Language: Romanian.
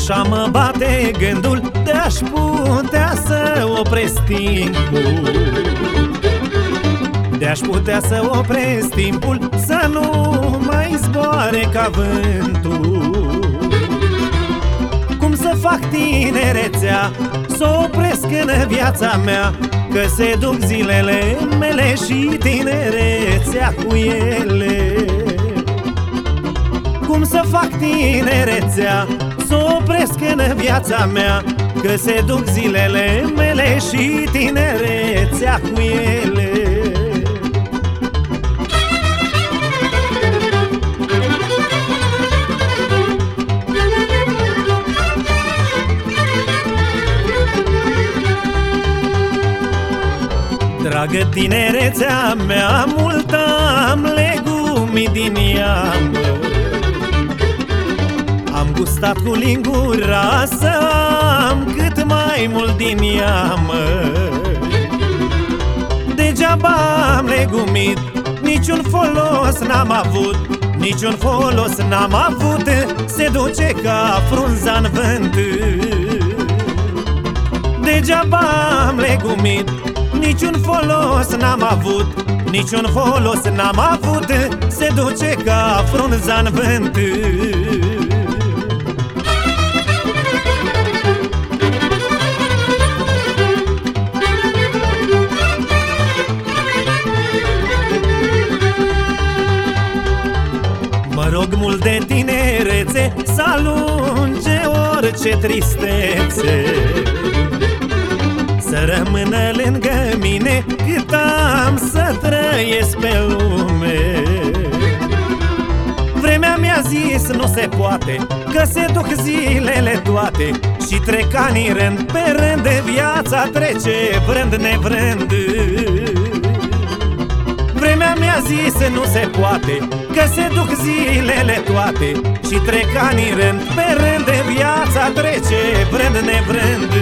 Așa mă bate gândul De-aș putea să opresc timpul. De-aș putea să opresc timpul Să nu mai zboare ca vântul. Cum să fac tinerețea Să opresc în viața mea? Că se duc zilele mele și tinerețea cu ele. Cum să fac tinerețea Să opresc în viața mea Că se duc zilele mele și tinerețea cu ele. Dragă tinerețea mea, mult Am gustat cu lingura să am cât mai mult din ea, mă. Degeaba am legumit, niciun folos n-am avut Niciun folos n-am avut, se duce ca frunza în vânt. Degeaba am legumit Niciun folos n-am avut Niciun folos n-am avut. Se duce ca frunza în vânt Mă rog mult de tinerețe Să alunge orice tristețe. Să rămână lângă mine Cât am să trăiesc pe lume. Vremea mi-a zis nu se poate Că se duc zilele toate Și trec ani rând pe rând de viața trece Vrând nevrând. Vremea mi-a zis nu se poate Că se duc zilele toate Și trec ani rând pe rând de viața trece Vrând nevrând